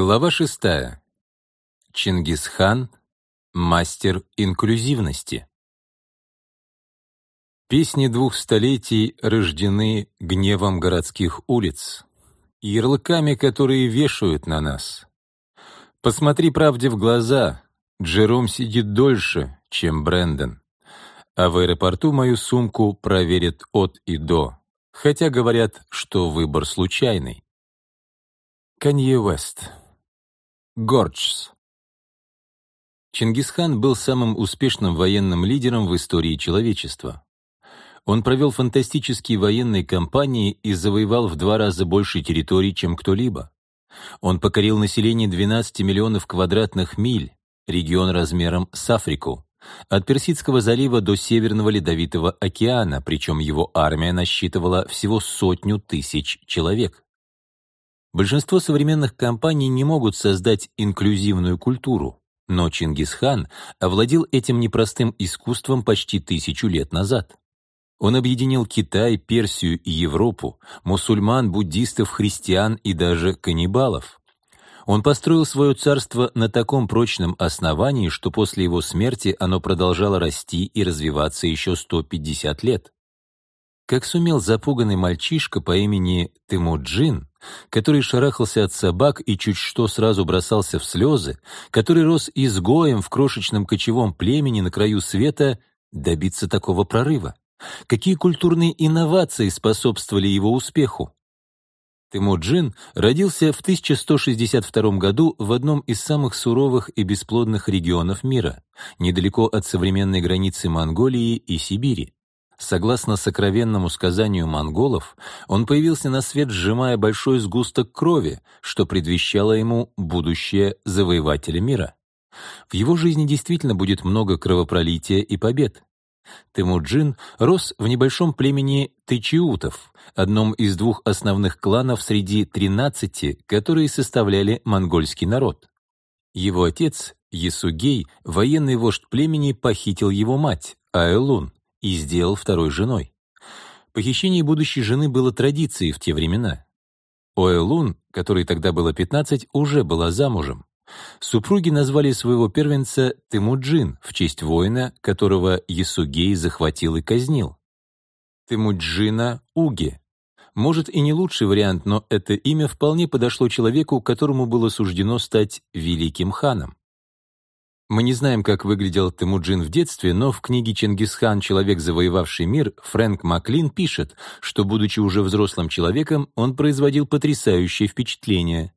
Глава шестая. Чингисхан — мастер инклюзивности. Песни двух столетий рождены гневом городских улиц, ярлыками, которые вешают на нас. Посмотри правде в глаза, Джером сидит дольше, чем Брэндон, а в аэропорту мою сумку проверят от и до, хотя говорят, что выбор случайный. Канье Уэст. Горджс. Чингисхан был самым успешным военным лидером в истории человечества. Он провел фантастические военные кампании и завоевал в два раза больше территорий, чем кто-либо. Он покорил население 12 миллионов квадратных миль, регион размером с Африку, от Персидского залива до Северного Ледовитого океана, причем его армия насчитывала всего сотню тысяч человек. Большинство современных компаний не могут создать инклюзивную культуру, но Чингисхан овладел этим непростым искусством почти тысячу лет назад. Он объединил Китай, Персию и Европу, мусульман, буддистов, христиан и даже каннибалов. Он построил свое царство на таком прочном основании, что после его смерти оно продолжало расти и развиваться еще 150 лет. Как сумел запуганный мальчишка по имени Тимуджин, который шарахался от собак и чуть что сразу бросался в слезы, который рос изгоем в крошечном кочевом племени на краю света, добиться такого прорыва? Какие культурные инновации способствовали его успеху? Тимуджин родился в 1162 году в одном из самых суровых и бесплодных регионов мира, недалеко от современной границы Монголии и Сибири. Согласно сокровенному сказанию монголов, он появился на свет, сжимая большой сгусток крови, что предвещало ему будущее завоевателя мира. В его жизни действительно будет много кровопролития и побед. Темуджин рос в небольшом племени тычиутов, одном из двух основных кланов среди тринадцати, которые составляли монгольский народ. Его отец, Ясугей, военный вождь племени, похитил его мать, Аэлун, и сделал второй женой. Похищение будущей жены было традицией в те времена. Оэлун, которой тогда было 15, уже была замужем. Супруги назвали своего первенца Тимуджин в честь воина, которого Ясугей захватил и казнил. Тимуджина Уге. Может, и не лучший вариант, но это имя вполне подошло человеку, которому было суждено стать великим ханом. Мы не знаем, как выглядел Темуджин в детстве, но в книге «Чингисхан. Человек, завоевавший мир» Фрэнк Маклин пишет, что, будучи уже взрослым человеком, он производил потрясающее впечатление.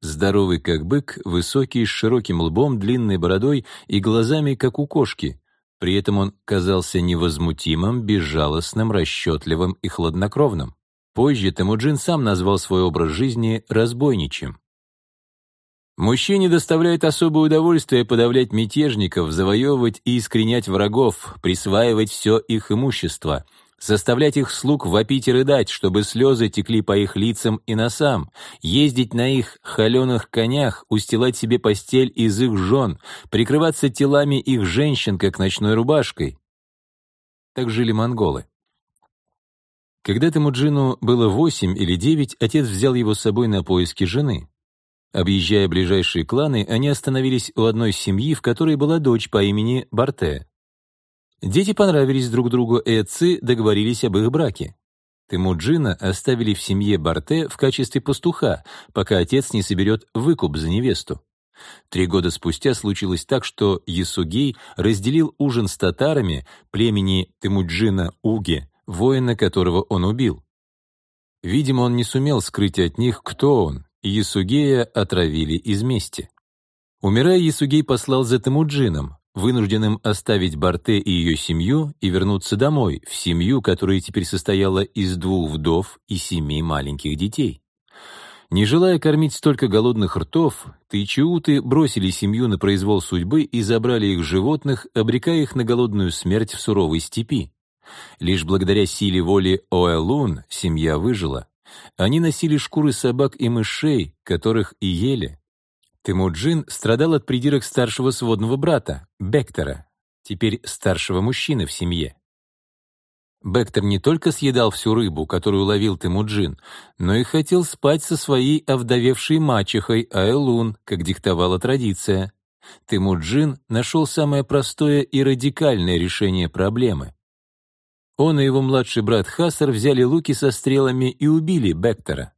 Здоровый как бык, высокий, с широким лбом, длинной бородой и глазами, как у кошки. При этом он казался невозмутимым, безжалостным, расчетливым и хладнокровным. Позже Темуджин сам назвал свой образ жизни разбойничьим. Мужчине доставляет особое удовольствие подавлять мятежников, завоевывать и искоренять врагов, присваивать все их имущество, заставлять их слуг вопить и рыдать, чтобы слезы текли по их лицам и носам, ездить на их холеных конях, устилать себе постель из их жен, прикрываться телами их женщин, как ночной рубашкой. Так жили монголы. Когда Темуджину было восемь или девять, отец взял его с собой на поиски жены. Объезжая ближайшие кланы, они остановились у одной семьи, в которой была дочь по имени Барте. Дети понравились друг другу, и отцы договорились об их браке. Темуджина оставили в семье Барте в качестве пастуха, пока отец не соберет выкуп за невесту. Три года спустя случилось так, что Ясугей разделил ужин с татарами племени Темуджина Уге, воина которого он убил. Видимо, он не сумел скрыть от них, кто он, Ясугея отравили из мести. Умирая, Ясугей послал за Темуджином, вынужденным оставить Барте и ее семью и вернуться домой, в семью, которая теперь состояла из двух вдов и семи маленьких детей. Не желая кормить столько голодных ртов, тайчиуты бросили семью на произвол судьбы и забрали их животных, обрекая их на голодную смерть в суровой степи. Лишь благодаря силе воли Оэлун семья выжила. Они носили шкуры собак и мышей, которых и ели. Тимуджин страдал от придирок старшего сводного брата, Бектора, теперь старшего мужчины в семье. Бектер не только съедал всю рыбу, которую ловил Тимуджин, но и хотел спать со своей овдовевшей мачехой Айлун, как диктовала традиция. Тимуджин нашел самое простое и радикальное решение проблемы. Он и его младший брат Хасар взяли луки со стрелами и убили Бектера.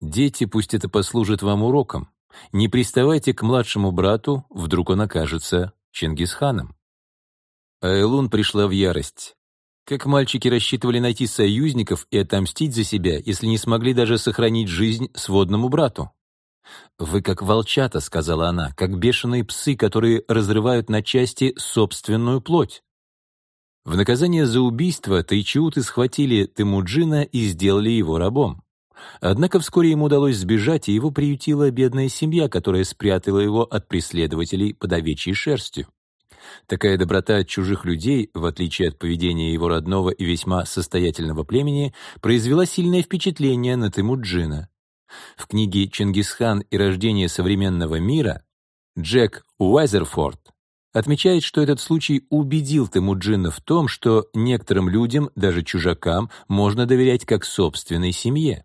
Дети, пусть это послужит вам уроком. Не приставайте к младшему брату, вдруг он окажется Чингисханом. Айлун пришла в ярость. Как мальчики рассчитывали найти союзников и отомстить за себя, если не смогли даже сохранить жизнь сводному брату? «Вы как волчата», — сказала она, — «как бешеные псы, которые разрывают на части собственную плоть». В наказание за убийство тайчиуты схватили Тимуджина и сделали его рабом. Однако вскоре ему удалось сбежать, и его приютила бедная семья, которая спрятала его от преследователей под овечьей шерстью. Такая доброта от чужих людей, в отличие от поведения его родного и весьма состоятельного племени, произвела сильное впечатление на Тимуджина. В книге «Чингисхан и рождение современного мира» Джек Уайзерфорд отмечает, что этот случай убедил Темуджина в том, что некоторым людям, даже чужакам, можно доверять как собственной семье.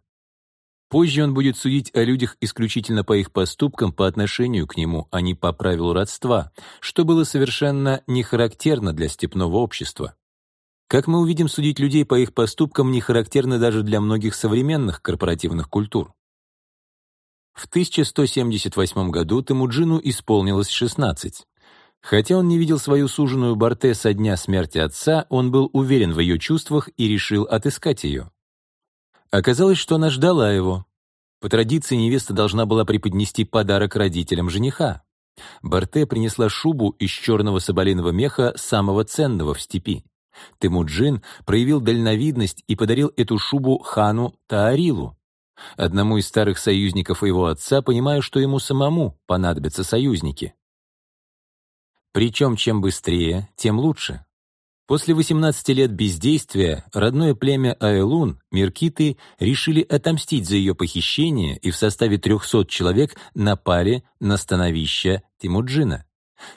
Позже он будет судить о людях исключительно по их поступкам по отношению к нему, а не по правилу родства, что было совершенно не характерно для степного общества. Как мы увидим, судить людей по их поступкам не характерно даже для многих современных корпоративных культур. В 1178 году Темуджину исполнилось 16. Хотя он не видел свою суженую Барте со дня смерти отца, он был уверен в ее чувствах и решил отыскать ее. Оказалось, что она ждала его. По традиции невеста должна была преподнести подарок родителям жениха. Барте принесла шубу из черного соболиного меха, самого ценного в степи. Темуджин проявил дальновидность и подарил эту шубу хану Таарилу, одному из старых союзников его отца, понимая, что ему самому понадобятся союзники. Причем чем быстрее, тем лучше. После 18 лет бездействия родное племя Айлун, Меркиты, решили отомстить за ее похищение и в составе 300 человек напали на становище Тимуджина.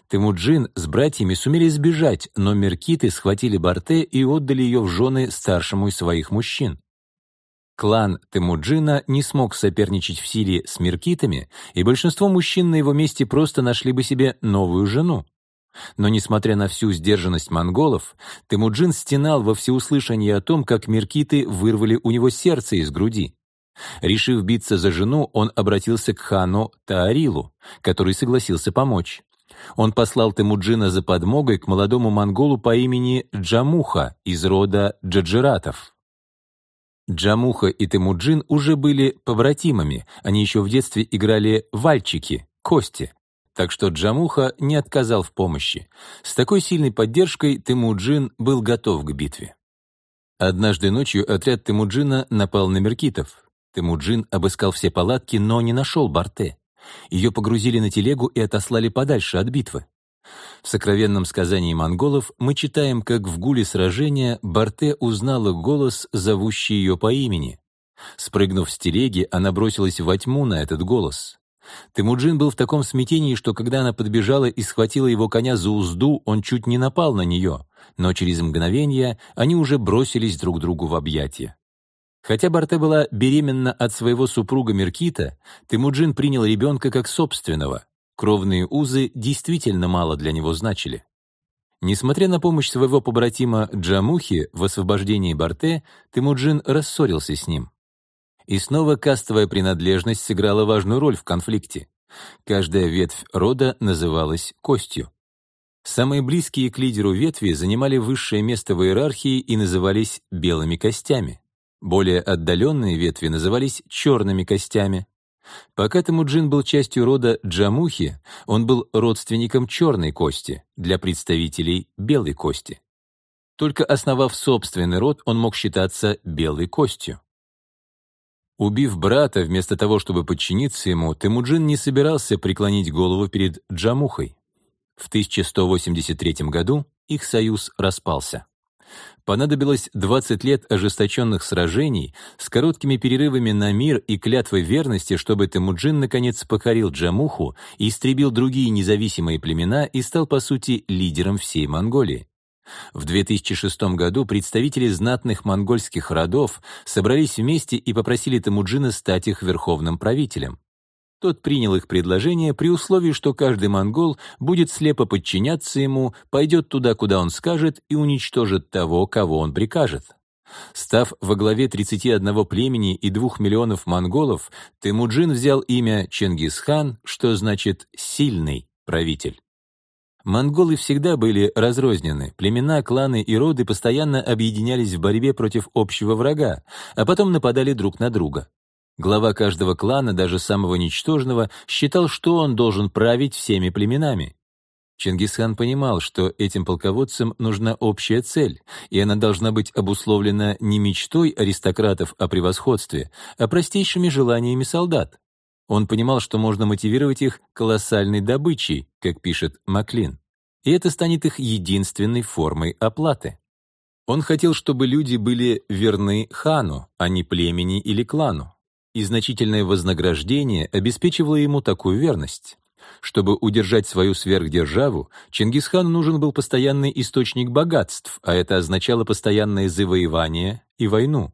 Тимуджин с братьями сумели сбежать, но Меркиты схватили Барте и отдали ее в жены старшему из своих мужчин. Клан Тимуджина не смог соперничать в силе с Меркитами, и большинство мужчин на его месте просто нашли бы себе новую жену. Но, несмотря на всю сдержанность монголов, Темуджин стенал во всеуслышание о том, как меркиты вырвали у него сердце из груди. Решив биться за жену, он обратился к хану Таарилу, который согласился помочь. Он послал Темуджина за подмогой к молодому монголу по имени Джамуха из рода Джаджиратов. Джамуха и Темуджин уже были побратимами, они еще в детстве играли вальчики, кости, так что Джамуха не отказал в помощи. С такой сильной поддержкой Тимуджин был готов к битве. Однажды ночью отряд Тимуджина напал на меркитов. Тимуджин обыскал все палатки, но не нашел Барте. Ее погрузили на телегу и отослали подальше от битвы. В сокровенном сказании монголов мы читаем, как в гуле сражения Барте узнала голос, зовущий ее по имени. Спрыгнув с телеги, она бросилась во тьму на этот голос. Темуджин был в таком смятении, что когда она подбежала и схватила его коня за узду, он чуть не напал на нее, но через мгновение они уже бросились друг другу в объятия. Хотя Барте была беременна от своего супруга Меркита, Темуджин принял ребенка как собственного. Кровные узы действительно мало для него значили. Несмотря на помощь своего побратима Джамухи в освобождении Барте, Темуджин рассорился с ним. И снова кастовая принадлежность сыграла важную роль в конфликте. Каждая ветвь рода называлась костью. Самые близкие к лидеру ветви занимали высшее место в иерархии и назывались белыми костями. Более отдаленные ветви назывались черными костями. Пока Тамуджин был частью рода Джамухи, он был родственником черной кости для представителей белой кости. Только основав собственный род, он мог считаться белой костью. Убив брата, вместо того, чтобы подчиниться ему, Темуджин не собирался преклонить голову перед Джамухой. В 1183 году их союз распался. Понадобилось 20 лет ожесточенных сражений с короткими перерывами на мир и клятвой верности, чтобы Темуджин наконец покорил Джамуху истребил другие независимые племена и стал, по сути, лидером всей Монголии. В 2006 году представители знатных монгольских родов собрались вместе и попросили Тамуджина стать их верховным правителем. Тот принял их предложение при условии, что каждый монгол будет слепо подчиняться ему, пойдет туда, куда он скажет, и уничтожит того, кого он прикажет. Став во главе 31 племени и 2 миллионов монголов, Темуджин взял имя Чингисхан, что значит «сильный правитель». Монголы всегда были разрознены, племена, кланы и роды постоянно объединялись в борьбе против общего врага, а потом нападали друг на друга. Глава каждого клана, даже самого ничтожного, считал, что он должен править всеми племенами. Чингисхан понимал, что этим полководцам нужна общая цель, и она должна быть обусловлена не мечтой аристократов о превосходстве, а простейшими желаниями солдат. Он понимал, что можно мотивировать их колоссальной добычей, как пишет Маклин, и это станет их единственной формой оплаты. Он хотел, чтобы люди были верны хану, а не племени или клану и значительное вознаграждение обеспечивало ему такую верность. Чтобы удержать свою сверхдержаву, Чингисхану нужен был постоянный источник богатств, а это означало постоянное завоевание и войну.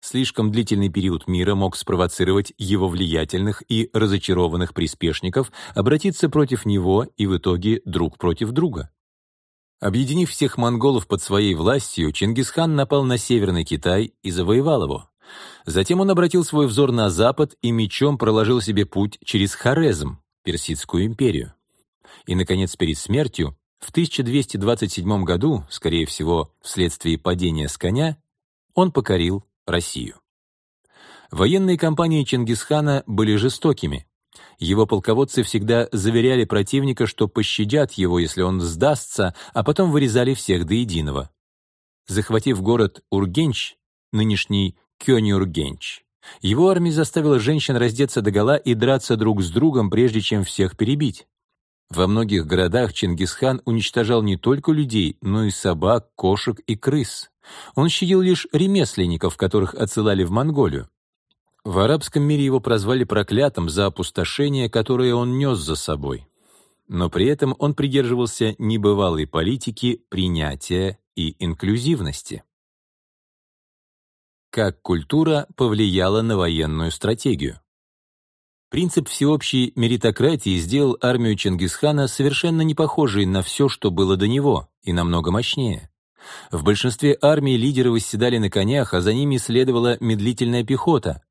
Слишком длительный период мира мог спровоцировать его влиятельных и разочарованных приспешников обратиться против него и в итоге друг против друга. Объединив всех монголов под своей властью, Чингисхан напал на Северный Китай и завоевал его. Затем он обратил свой взор на запад и мечом проложил себе путь через Хорезм, Персидскую империю. И, наконец, перед смертью, в 1227 году, скорее всего, вследствие падения с коня, он покорил Россию. Военные кампании Чингисхана были жестокими. Его полководцы всегда заверяли противника, что пощадят его, если он сдастся, а потом вырезали всех до единого. Захватив город Ургенч, нынешний Кёнюргенч. Его армия заставила женщин раздеться догола и драться друг с другом, прежде чем всех перебить. Во многих городах Чингисхан уничтожал не только людей, но и собак, кошек и крыс. Он щадил лишь ремесленников, которых отсылали в Монголию. В арабском мире его прозвали проклятым за опустошение, которое он нес за собой. Но при этом он придерживался небывалой политики принятия и инклюзивности. Как культура повлияла на военную стратегию? Принцип всеобщей меритократии сделал армию Чингисхана совершенно не похожей на все, что было до него, и намного мощнее. В большинстве армий лидеры восседали на конях, а за ними следовала медлительная пехота.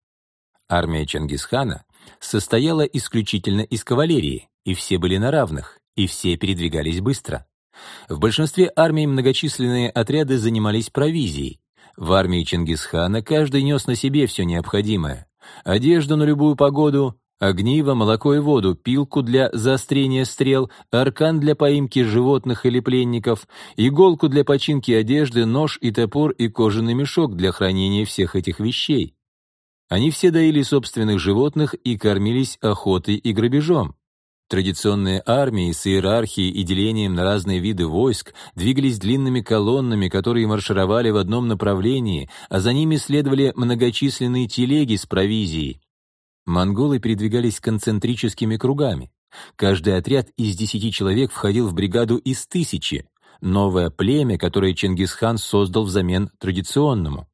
Армия Чингисхана состояла исключительно из кавалерии, и все были на равных, и все передвигались быстро. В большинстве армий многочисленные отряды занимались провизией, в армии Чингисхана каждый нес на себе все необходимое. Одежду на любую погоду, огниво, молоко и воду, пилку для заострения стрел, аркан для поимки животных или пленников, иголку для починки одежды, нож и топор и кожаный мешок для хранения всех этих вещей. Они все доили собственных животных и кормились охотой и грабежом. Традиционные армии с иерархией и делением на разные виды войск двигались длинными колоннами, которые маршировали в одном направлении, а за ними следовали многочисленные телеги с провизией. Монголы передвигались концентрическими кругами. Каждый отряд из десяти человек входил в бригаду из тысячи, новое племя, которое Чингисхан создал взамен традиционному.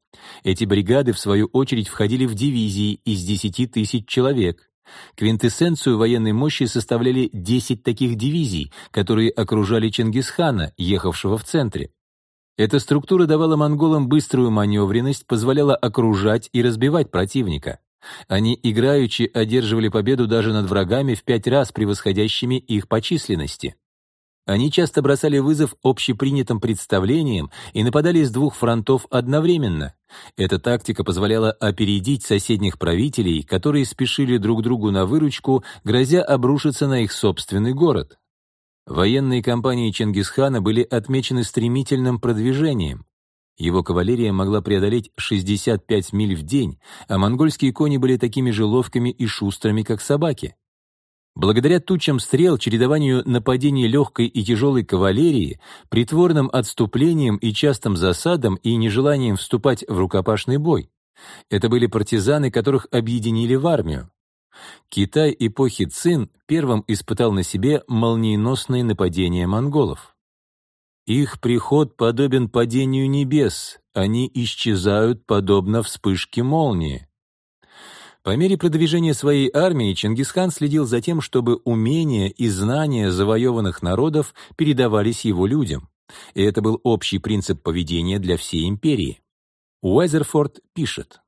Эти бригады, в свою очередь, входили в дивизии из десяти тысяч человек. Квинтэссенцию военной мощи составляли 10 таких дивизий, которые окружали Чингисхана, ехавшего в центре. Эта структура давала монголам быструю маневренность, позволяла окружать и разбивать противника. Они играючи одерживали победу даже над врагами в пять раз превосходящими их по численности. Они часто бросали вызов общепринятым представлениям и нападали с двух фронтов одновременно. Эта тактика позволяла опередить соседних правителей, которые спешили друг другу на выручку, грозя обрушиться на их собственный город. Военные кампании Чингисхана были отмечены стремительным продвижением. Его кавалерия могла преодолеть 65 миль в день, а монгольские кони были такими же ловкими и шустрыми, как собаки. Благодаря тучам стрел, чередованию нападений легкой и тяжелой кавалерии, притворным отступлениям и частым засадам и нежеланием вступать в рукопашный бой. Это были партизаны, которых объединили в армию. Китай эпохи Цин первым испытал на себе молниеносные нападения монголов. Их приход подобен падению небес, они исчезают подобно вспышке молнии. По мере продвижения своей армии Чингисхан следил за тем, чтобы умения и знания завоеванных народов передавались его людям. И это был общий принцип поведения для всей империи. Уэзерфорд пишет,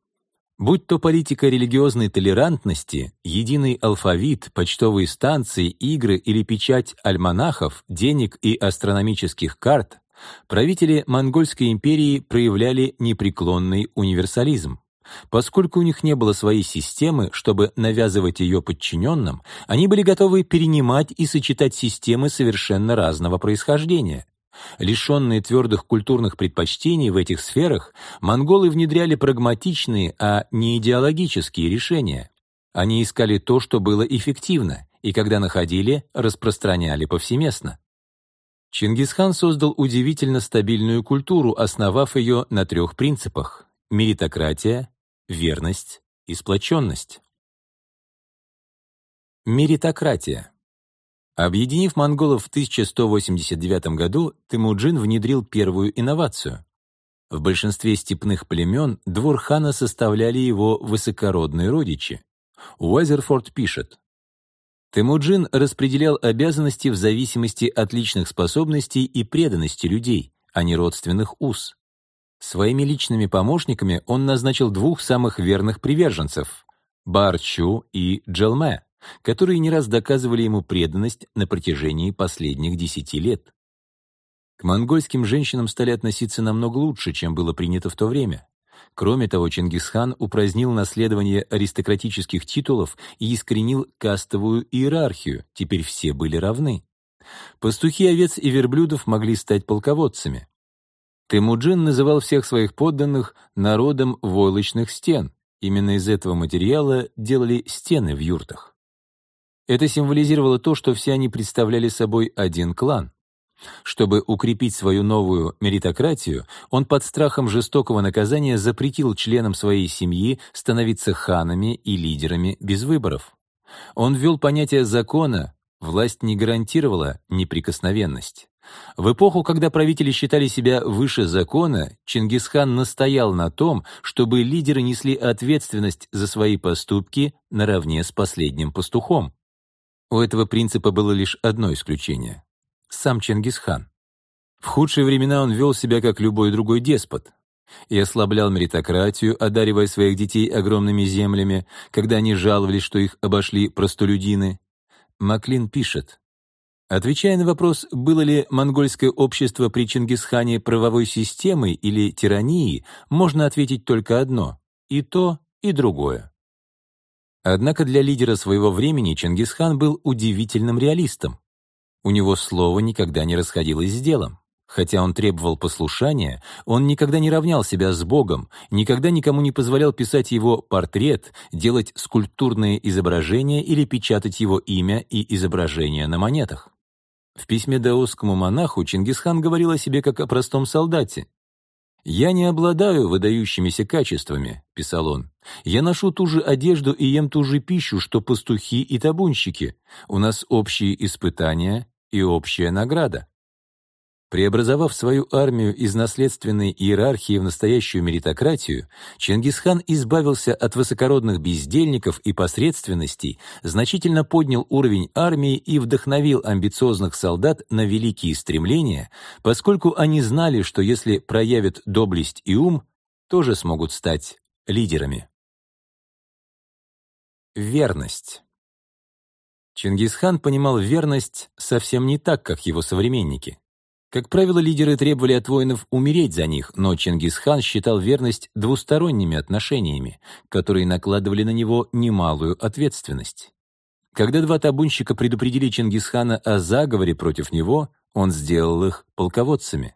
Будь то политика религиозной толерантности, единый алфавит, почтовые станции, игры или печать альманахов, денег и астрономических карт, правители Монгольской империи проявляли непреклонный универсализм. Поскольку у них не было своей системы, чтобы навязывать ее подчиненным, они были готовы перенимать и сочетать системы совершенно разного происхождения. Лишенные твердых культурных предпочтений в этих сферах, монголы внедряли прагматичные, а не идеологические решения. Они искали то, что было эффективно, и когда находили, распространяли повсеместно. Чингисхан создал удивительно стабильную культуру, основав ее на трех принципах — меритократия, верность и сплоченность. Меритократия. Объединив монголов в 1189 году, Темуджин внедрил первую инновацию. В большинстве степных племен двор хана составляли его высокородные родичи. Уайзерфорд пишет, Темуджин распределял обязанности в зависимости от личных способностей и преданности людей, а не родственных уз. Своими личными помощниками он назначил двух самых верных приверженцев — Барчу и Джелме, которые не раз доказывали ему преданность на протяжении последних десяти лет. К монгольским женщинам стали относиться намного лучше, чем было принято в то время. Кроме того, Чингисхан упразднил наследование аристократических титулов и искоренил кастовую иерархию, теперь все были равны. Пастухи овец и верблюдов могли стать полководцами. Темуджин называл всех своих подданных народом войлочных стен. Именно из этого материала делали стены в юртах. Это символизировало то, что все они представляли собой один клан. Чтобы укрепить свою новую меритократию, он под страхом жестокого наказания запретил членам своей семьи становиться ханами и лидерами без выборов. Он ввел понятие закона, власть не гарантировала неприкосновенность. В эпоху, когда правители считали себя выше закона, Чингисхан настоял на том, чтобы лидеры несли ответственность за свои поступки наравне с последним пастухом. У этого принципа было лишь одно исключение — сам Чингисхан. В худшие времена он вел себя как любой другой деспот и ослаблял меритократию, одаривая своих детей огромными землями, когда они жаловались, что их обошли простолюдины. Маклин пишет, Отвечая на вопрос, было ли монгольское общество при Чингисхане правовой системой или тиранией, можно ответить только одно — и то, и другое. Однако для лидера своего времени Чингисхан был удивительным реалистом. У него слово никогда не расходилось с делом. Хотя он требовал послушания, он никогда не равнял себя с Богом, никогда никому не позволял писать его портрет, делать скульптурные изображения или печатать его имя и изображение на монетах. В письме даосскому монаху Чингисхан говорил о себе как о простом солдате. «Я не обладаю выдающимися качествами», — писал он. «Я ношу ту же одежду и ем ту же пищу, что пастухи и табунщики. У нас общие испытания и общая награда». Преобразовав свою армию из наследственной иерархии в настоящую меритократию, Чингисхан избавился от высокородных бездельников и посредственностей, значительно поднял уровень армии и вдохновил амбициозных солдат на великие стремления, поскольку они знали, что если проявят доблесть и ум, тоже смогут стать лидерами. Верность Чингисхан понимал верность совсем не так, как его современники. Как правило, лидеры требовали от воинов умереть за них, но Чингисхан считал верность двусторонними отношениями, которые накладывали на него немалую ответственность. Когда два табунщика предупредили Чингисхана о заговоре против него, он сделал их полководцами.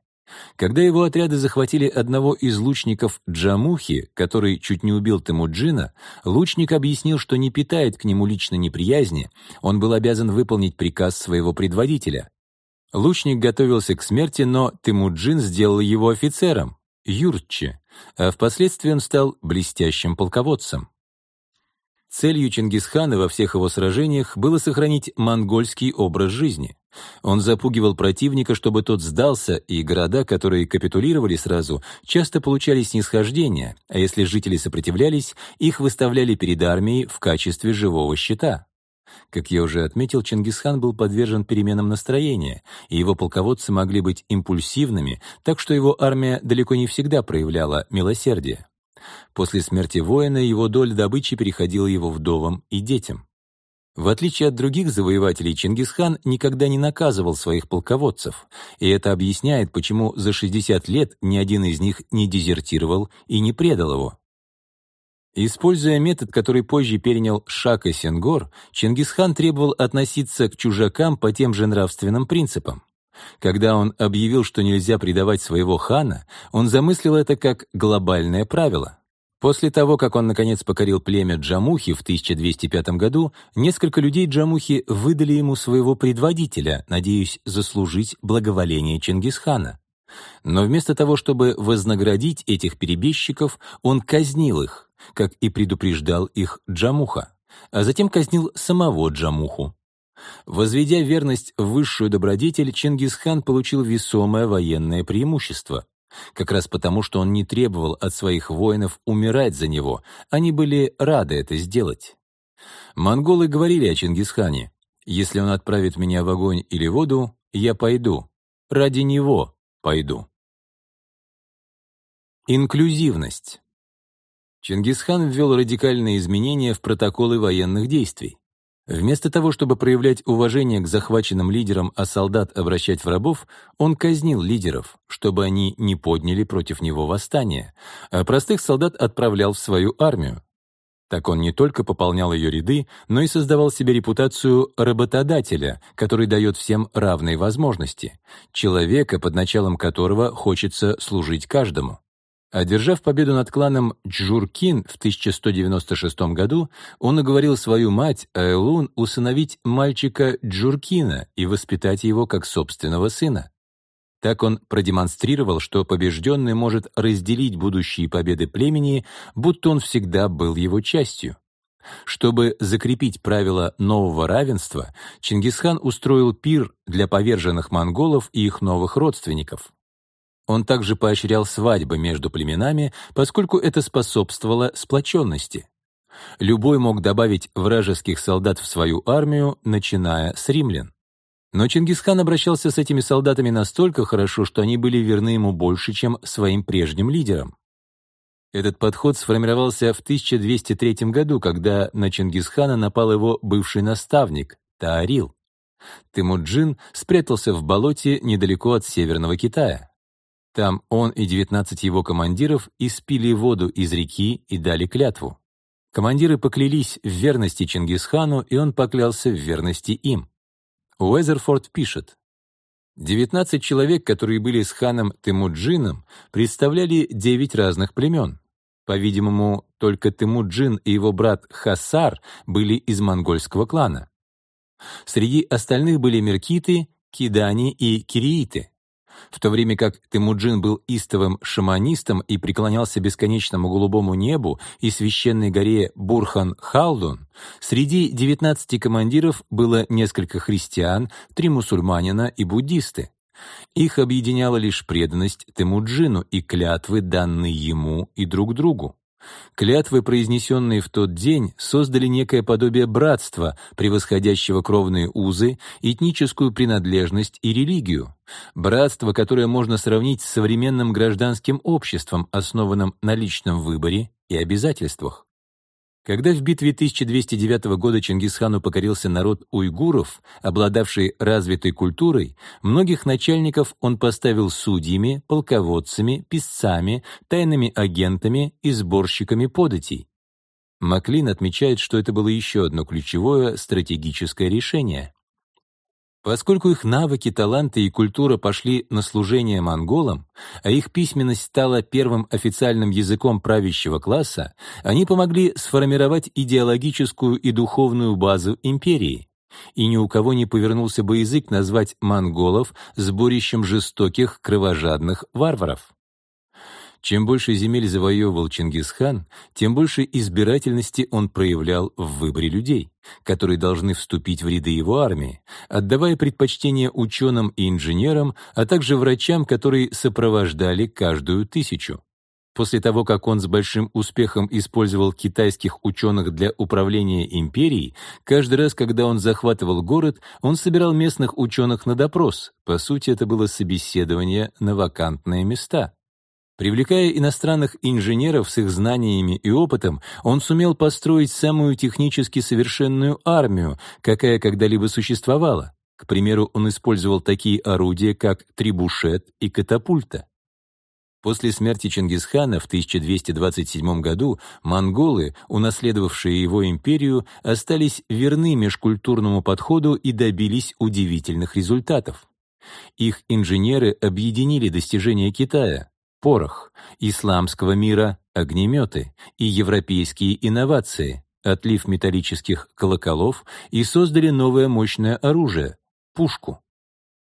Когда его отряды захватили одного из лучников Джамухи, который чуть не убил Темуджина, лучник объяснил, что не питает к нему лично неприязни, он был обязан выполнить приказ своего предводителя. Лучник готовился к смерти, но Тимуджин сделал его офицером, юртче, а впоследствии он стал блестящим полководцем. Целью Чингисхана во всех его сражениях было сохранить монгольский образ жизни. Он запугивал противника, чтобы тот сдался, и города, которые капитулировали сразу, часто получали снисхождение, а если жители сопротивлялись, их выставляли перед армией в качестве живого щита. Как я уже отметил, Чингисхан был подвержен переменам настроения, и его полководцы могли быть импульсивными, так что его армия далеко не всегда проявляла милосердие. После смерти воина его доля добычи переходила его вдовам и детям. В отличие от других завоевателей, Чингисхан никогда не наказывал своих полководцев, и это объясняет, почему за 60 лет ни один из них не дезертировал и не предал его. Используя метод, который позже перенял Шака Сенгор, Чингисхан требовал относиться к чужакам по тем же нравственным принципам. Когда он объявил, что нельзя предавать своего хана, он замыслил это как глобальное правило. После того, как он наконец покорил племя Джамухи в 1205 году, несколько людей Джамухи выдали ему своего предводителя, надеясь заслужить благоволение Чингисхана. Но вместо того, чтобы вознаградить этих перебежчиков, он казнил их, как и предупреждал их Джамуха, а затем казнил самого Джамуху. Возведя верность в высшую добродетель, Чингисхан получил весомое военное преимущество. Как раз потому, что он не требовал от своих воинов умирать за него, они были рады это сделать. Монголы говорили о Чингисхане, «Если он отправит меня в огонь или воду, я пойду. Ради него пойду». Инклюзивность. Чингисхан ввел радикальные изменения в протоколы военных действий. Вместо того, чтобы проявлять уважение к захваченным лидерам, а солдат обращать в рабов, он казнил лидеров, чтобы они не подняли против него восстание, а простых солдат отправлял в свою армию. Так он не только пополнял ее ряды, но и создавал себе репутацию работодателя, который дает всем равные возможности, человека, под началом которого хочется служить каждому. Одержав победу над кланом Джуркин в 1196 году, он уговорил свою мать Айлун усыновить мальчика Джуркина и воспитать его как собственного сына. Так он продемонстрировал, что побежденный может разделить будущие победы племени, будто он всегда был его частью. Чтобы закрепить правила нового равенства, Чингисхан устроил пир для поверженных монголов и их новых родственников. Он также поощрял свадьбы между племенами, поскольку это способствовало сплоченности. Любой мог добавить вражеских солдат в свою армию, начиная с римлян. Но Чингисхан обращался с этими солдатами настолько хорошо, что они были верны ему больше, чем своим прежним лидерам. Этот подход сформировался в 1203 году, когда на Чингисхана напал его бывший наставник Таарил. Тимуджин спрятался в болоте недалеко от Северного Китая. Там он и 19 его командиров испили воду из реки и дали клятву. Командиры поклялись в верности Чингисхану, и он поклялся в верности им. Уэзерфорд пишет, «19 человек, которые были с ханом Темуджином, представляли 9 разных племен. По-видимому, только Темуджин и его брат Хасар были из монгольского клана. Среди остальных были меркиты, кидани и кирииты. В то время как Темуджин был истовым шаманистом и преклонялся бесконечному голубому небу и священной горе Бурхан-Халдун, среди 19 командиров было несколько христиан, три мусульманина и буддисты. Их объединяла лишь преданность Темуджину и клятвы, данные ему и друг другу. Клятвы, произнесенные в тот день, создали некое подобие братства, превосходящего кровные узы, этническую принадлежность и религию. Братство, которое можно сравнить с современным гражданским обществом, основанным на личном выборе и обязательствах. Когда в битве 1209 года Чингисхану покорился народ уйгуров, обладавший развитой культурой, многих начальников он поставил судьями, полководцами, писцами, тайными агентами и сборщиками податей. Маклин отмечает, что это было еще одно ключевое стратегическое решение. Поскольку их навыки, таланты и культура пошли на служение монголам, а их письменность стала первым официальным языком правящего класса, они помогли сформировать идеологическую и духовную базу империи. И ни у кого не повернулся бы язык назвать монголов сборищем жестоких, кровожадных варваров. Чем больше земель завоевывал Чингисхан, тем больше избирательности он проявлял в выборе людей, которые должны вступить в ряды его армии, отдавая предпочтение ученым и инженерам, а также врачам, которые сопровождали каждую тысячу. После того, как он с большим успехом использовал китайских ученых для управления империей, каждый раз, когда он захватывал город, он собирал местных ученых на допрос. По сути, это было собеседование на вакантные места. Привлекая иностранных инженеров с их знаниями и опытом, он сумел построить самую технически совершенную армию, какая когда-либо существовала. К примеру, он использовал такие орудия, как трибушет и катапульта. После смерти Чингисхана в 1227 году монголы, унаследовавшие его империю, остались верны межкультурному подходу и добились удивительных результатов. Их инженеры объединили достижения Китая, порох, исламского мира, огнеметы и европейские инновации, отлив металлических колоколов и создали новое мощное оружие — пушку.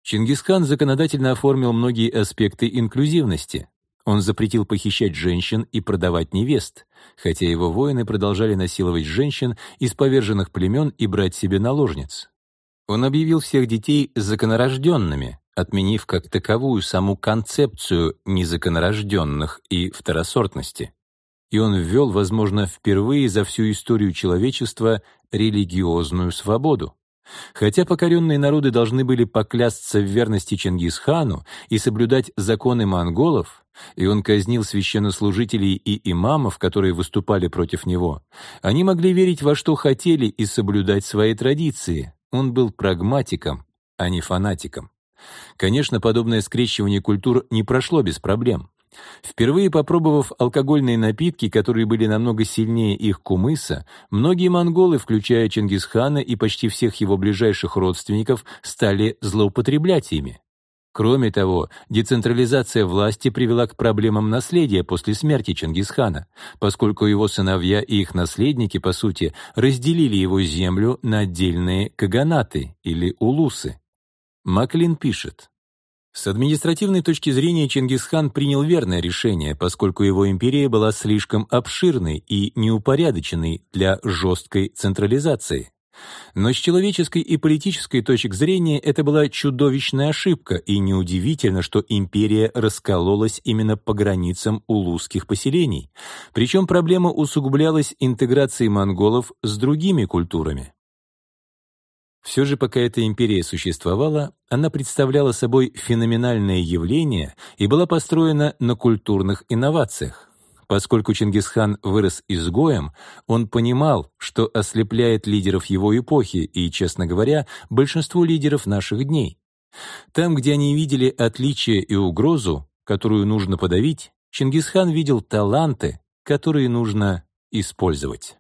Чингисхан законодательно оформил многие аспекты инклюзивности. Он запретил похищать женщин и продавать невест, хотя его воины продолжали насиловать женщин из поверженных племен и брать себе наложниц. Он объявил всех детей законорожденными, отменив как таковую саму концепцию незаконорожденных и второсортности. И он ввел, возможно, впервые за всю историю человечества религиозную свободу. Хотя покоренные народы должны были поклясться в верности Чингисхану и соблюдать законы монголов, и он казнил священнослужителей и имамов, которые выступали против него, они могли верить во что хотели и соблюдать свои традиции. Он был прагматиком, а не фанатиком. Конечно, подобное скрещивание культур не прошло без проблем. Впервые попробовав алкогольные напитки, которые были намного сильнее их кумыса, многие монголы, включая Чингисхана и почти всех его ближайших родственников, стали злоупотреблять ими. Кроме того, децентрализация власти привела к проблемам наследия после смерти Чингисхана, поскольку его сыновья и их наследники, по сути, разделили его землю на отдельные каганаты или улусы. Маклин пишет, с административной точки зрения Чингисхан принял верное решение, поскольку его империя была слишком обширной и неупорядоченной для жесткой централизации. Но с человеческой и политической точек зрения это была чудовищная ошибка, и неудивительно, что империя раскололась именно по границам улусских поселений. Причем проблема усугублялась интеграцией монголов с другими культурами. Все же, пока эта империя существовала, она представляла собой феноменальное явление и была построена на культурных инновациях. Поскольку Чингисхан вырос изгоем, он понимал, что ослепляет лидеров его эпохи и, честно говоря, большинство лидеров наших дней. Там, где они видели отличие и угрозу, которую нужно подавить, Чингисхан видел таланты, которые нужно использовать.